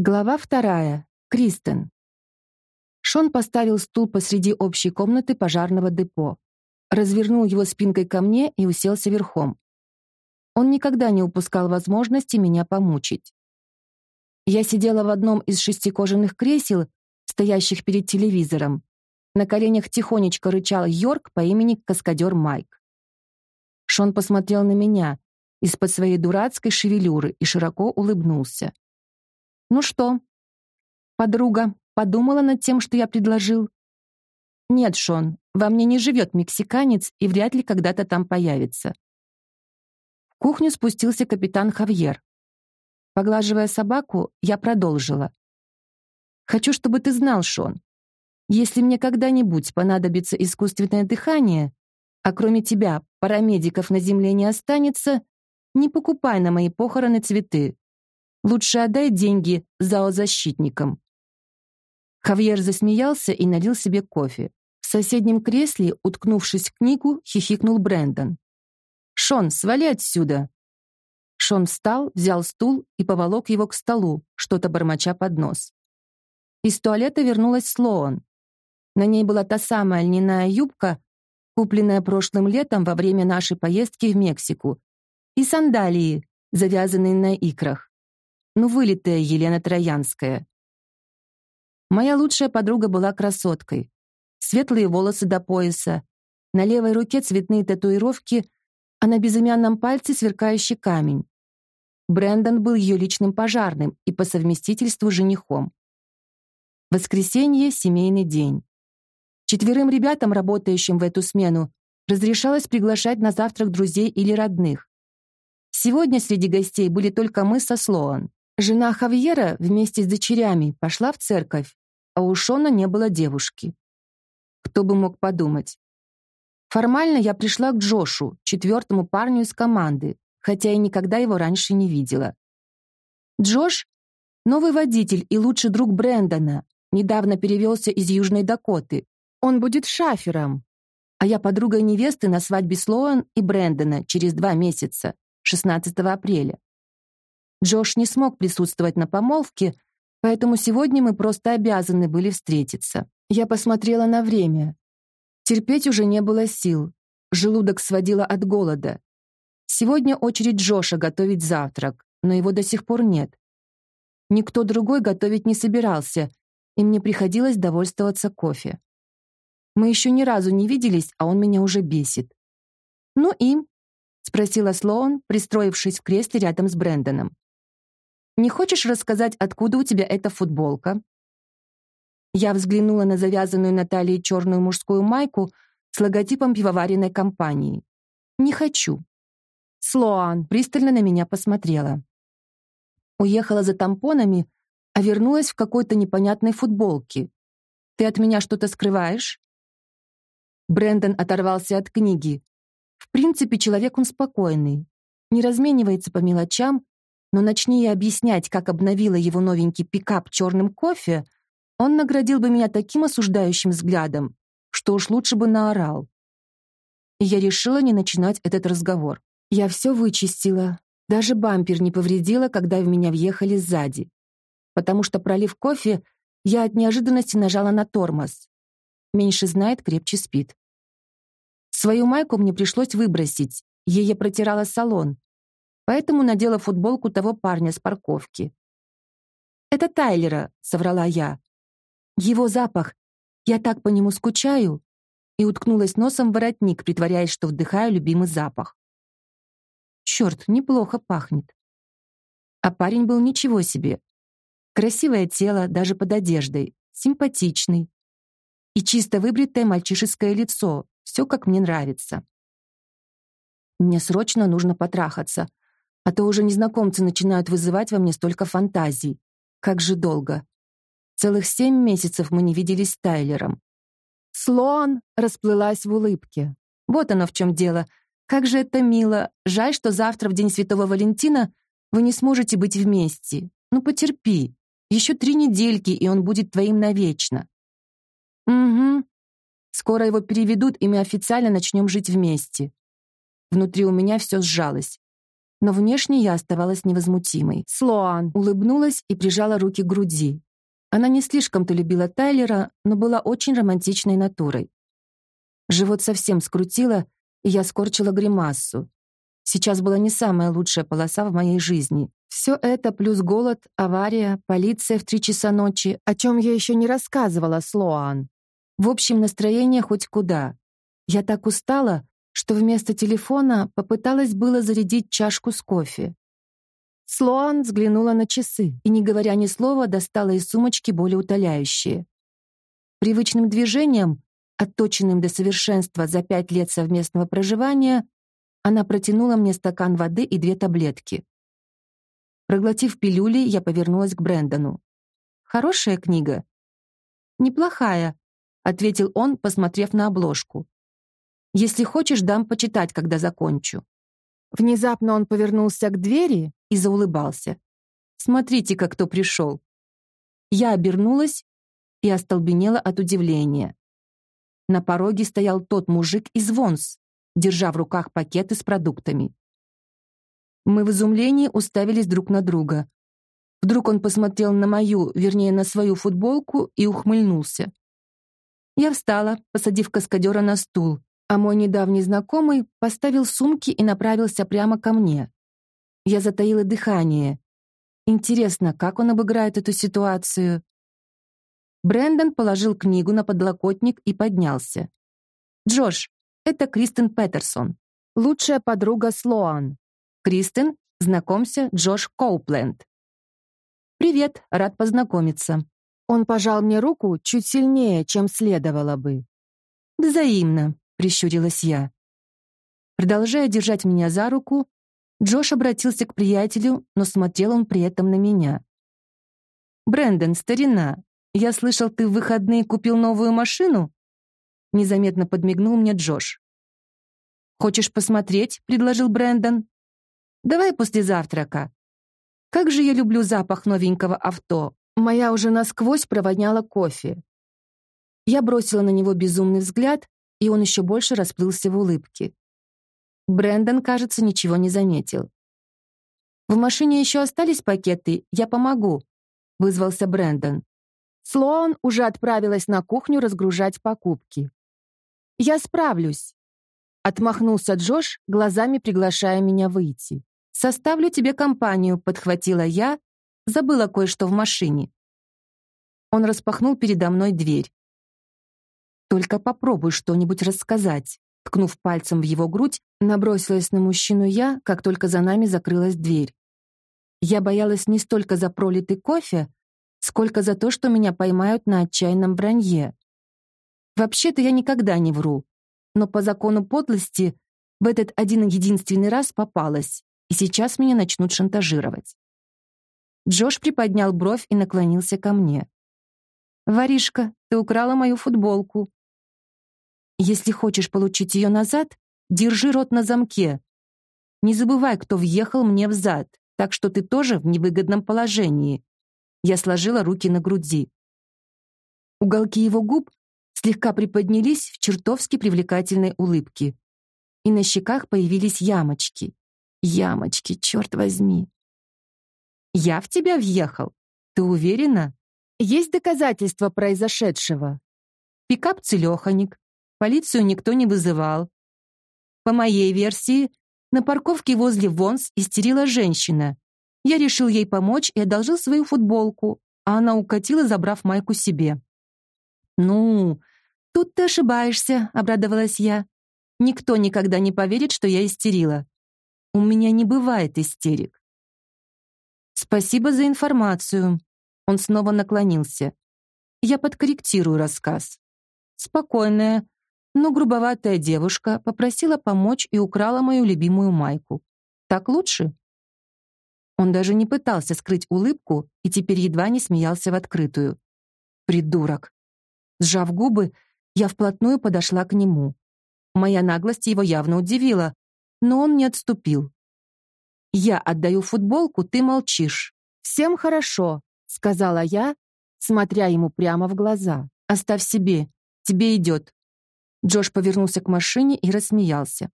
Глава вторая. Кристен. Шон поставил стул посреди общей комнаты пожарного депо, развернул его спинкой ко мне и уселся верхом. Он никогда не упускал возможности меня помучить. Я сидела в одном из шести кожаных кресел, стоящих перед телевизором. На коленях тихонечко рычал Йорк по имени Каскадер Майк. Шон посмотрел на меня из-под своей дурацкой шевелюры и широко улыбнулся. Ну что, подруга, подумала над тем, что я предложил? Нет, Шон, во мне не живет мексиканец и вряд ли когда-то там появится. В кухню спустился капитан Хавьер. Поглаживая собаку, я продолжила. Хочу, чтобы ты знал, Шон, если мне когда-нибудь понадобится искусственное дыхание, а кроме тебя парамедиков на земле не останется, не покупай на мои похороны цветы. Лучше отдай деньги зоозащитникам». Хавьер засмеялся и налил себе кофе. В соседнем кресле, уткнувшись в книгу, хихикнул Брэндон. «Шон, свали отсюда!» Шон встал, взял стул и поволок его к столу, что-то бормоча под нос. Из туалета вернулась Слоан. На ней была та самая льняная юбка, купленная прошлым летом во время нашей поездки в Мексику, и сандалии, завязанные на икрах. Ну, вылитая Елена Троянская. Моя лучшая подруга была красоткой. Светлые волосы до пояса, на левой руке цветные татуировки, а на безымянном пальце сверкающий камень. Брэндон был ее личным пожарным и по совместительству женихом. Воскресенье — семейный день. Четверым ребятам, работающим в эту смену, разрешалось приглашать на завтрак друзей или родных. Сегодня среди гостей были только мы со Слоан. Жена Хавьера вместе с дочерями пошла в церковь, а у Шона не было девушки. Кто бы мог подумать. Формально я пришла к Джошу, четвертому парню из команды, хотя и никогда его раньше не видела. Джош — новый водитель и лучший друг Брэндона, недавно перевелся из Южной Дакоты. Он будет шафером. А я подруга невесты на свадьбе Слоан и Брэндона через два месяца, 16 апреля. Джош не смог присутствовать на помолвке, поэтому сегодня мы просто обязаны были встретиться. Я посмотрела на время. Терпеть уже не было сил. Желудок сводило от голода. Сегодня очередь Джоша готовить завтрак, но его до сих пор нет. Никто другой готовить не собирался, и мне приходилось довольствоваться кофе. Мы еще ни разу не виделись, а он меня уже бесит. «Ну и?» — спросила Слоун, пристроившись в кресле рядом с Брэндоном. Не хочешь рассказать, откуда у тебя эта футболка?» Я взглянула на завязанную на талии черную мужскую майку с логотипом пивоваренной компании. «Не хочу». Слоан пристально на меня посмотрела. Уехала за тампонами, а вернулась в какой-то непонятной футболке. «Ты от меня что-то скрываешь?» Брэндон оторвался от книги. В принципе, человек он спокойный, не разменивается по мелочам но начни я объяснять, как обновила его новенький пикап черным кофе, он наградил бы меня таким осуждающим взглядом, что уж лучше бы наорал. И я решила не начинать этот разговор. Я все вычистила, даже бампер не повредила, когда в меня въехали сзади. Потому что, пролив кофе, я от неожиданности нажала на тормоз. Меньше знает, крепче спит. Свою майку мне пришлось выбросить, ей я протирала салон, поэтому надела футболку того парня с парковки. «Это Тайлера», — соврала я. «Его запах. Я так по нему скучаю» и уткнулась носом в воротник, притворяясь, что вдыхаю любимый запах. Черт, неплохо пахнет. А парень был ничего себе. Красивое тело, даже под одеждой, симпатичный. И чисто выбритое мальчишеское лицо, все как мне нравится. Мне срочно нужно потрахаться, а то уже незнакомцы начинают вызывать во мне столько фантазий. Как же долго. Целых семь месяцев мы не виделись с Тайлером. Слоан расплылась в улыбке. Вот оно в чем дело. Как же это мило. Жаль, что завтра, в день Святого Валентина, вы не сможете быть вместе. Ну, потерпи. Еще три недельки, и он будет твоим навечно. Угу. Скоро его переведут, и мы официально начнем жить вместе. Внутри у меня все сжалось. Но внешне я оставалась невозмутимой. Слоан улыбнулась и прижала руки к груди. Она не слишком-то любила Тайлера, но была очень романтичной натурой. Живот совсем скрутило, и я скорчила гримассу. Сейчас была не самая лучшая полоса в моей жизни. Все это плюс голод, авария, полиция в три часа ночи, о чем я еще не рассказывала Слоан. В общем, настроение хоть куда. Я так устала, что вместо телефона попыталась было зарядить чашку с кофе. Слоан взглянула на часы и, не говоря ни слова, достала из сумочки более утоляющие. Привычным движением, отточенным до совершенства за пять лет совместного проживания, она протянула мне стакан воды и две таблетки. Проглотив пилюли, я повернулась к Брэндону. «Хорошая книга?» «Неплохая», — ответил он, посмотрев на обложку. «Если хочешь, дам почитать, когда закончу». Внезапно он повернулся к двери и заулыбался. «Смотрите-ка, кто пришел!» Я обернулась и остолбенела от удивления. На пороге стоял тот мужик из Вонс, держа в руках пакеты с продуктами. Мы в изумлении уставились друг на друга. Вдруг он посмотрел на мою, вернее, на свою футболку и ухмыльнулся. Я встала, посадив каскадера на стул, а мой недавний знакомый поставил сумки и направился прямо ко мне. Я затаила дыхание. Интересно, как он обыграет эту ситуацию? Брэндон положил книгу на подлокотник и поднялся. «Джош, это Кристен Петерсон, лучшая подруга Слоан. Кристен, знакомься, Джош Коупленд». «Привет, рад познакомиться». Он пожал мне руку чуть сильнее, чем следовало бы. «Взаимно», — прищурилась я. Продолжая держать меня за руку, Джош обратился к приятелю, но смотрел он при этом на меня. «Брэндон, старина, я слышал, ты в выходные купил новую машину?» Незаметно подмигнул мне Джош. «Хочешь посмотреть?» — предложил Брэндон. «Давай после завтрака. Как же я люблю запах новенького авто. Моя уже насквозь провоняла кофе». Я бросила на него безумный взгляд, и он еще больше расплылся в улыбке. Брэндон, кажется, ничего не заметил. «В машине еще остались пакеты, я помогу», — вызвался Брэндон. Слоан уже отправилась на кухню разгружать покупки. «Я справлюсь», — отмахнулся Джош, глазами приглашая меня выйти. «Составлю тебе компанию», — подхватила я, забыла кое-что в машине. Он распахнул передо мной дверь. «Только попробуй что-нибудь рассказать», Ткнув пальцем в его грудь, набросилась на мужчину я, как только за нами закрылась дверь. Я боялась не столько за пролитый кофе, сколько за то, что меня поймают на отчаянном вранье. Вообще-то я никогда не вру, но по закону подлости в этот один единственный раз попалась, и сейчас меня начнут шантажировать. Джош приподнял бровь и наклонился ко мне. «Воришка, ты украла мою футболку. Если хочешь получить ее назад, держи рот на замке. Не забывай, кто въехал мне в зад, так что ты тоже в невыгодном положении. Я сложила руки на груди. Уголки его губ слегка приподнялись в чертовски привлекательной улыбке. И на щеках появились ямочки. Ямочки, черт возьми. «Я в тебя въехал? Ты уверена?» «Есть доказательства произошедшего?» Пикап целеханик, Полицию никто не вызывал. По моей версии, на парковке возле Вонс истерила женщина. Я решил ей помочь и одолжил свою футболку, а она укатила, забрав майку себе. «Ну, тут ты ошибаешься», — обрадовалась я. «Никто никогда не поверит, что я истерила. У меня не бывает истерик». «Спасибо за информацию». Он снова наклонился. «Я подкорректирую рассказ. Спокойная, но грубоватая девушка попросила помочь и украла мою любимую майку. Так лучше? Он даже не пытался скрыть улыбку и теперь едва не смеялся в открытую. Придурок. Сжав губы, я вплотную подошла к нему. Моя наглость его явно удивила, но он не отступил. «Я отдаю футболку, ты молчишь». «Всем хорошо», — сказала я, смотря ему прямо в глаза. «Оставь себе, тебе идет». Джош повернулся к машине и рассмеялся.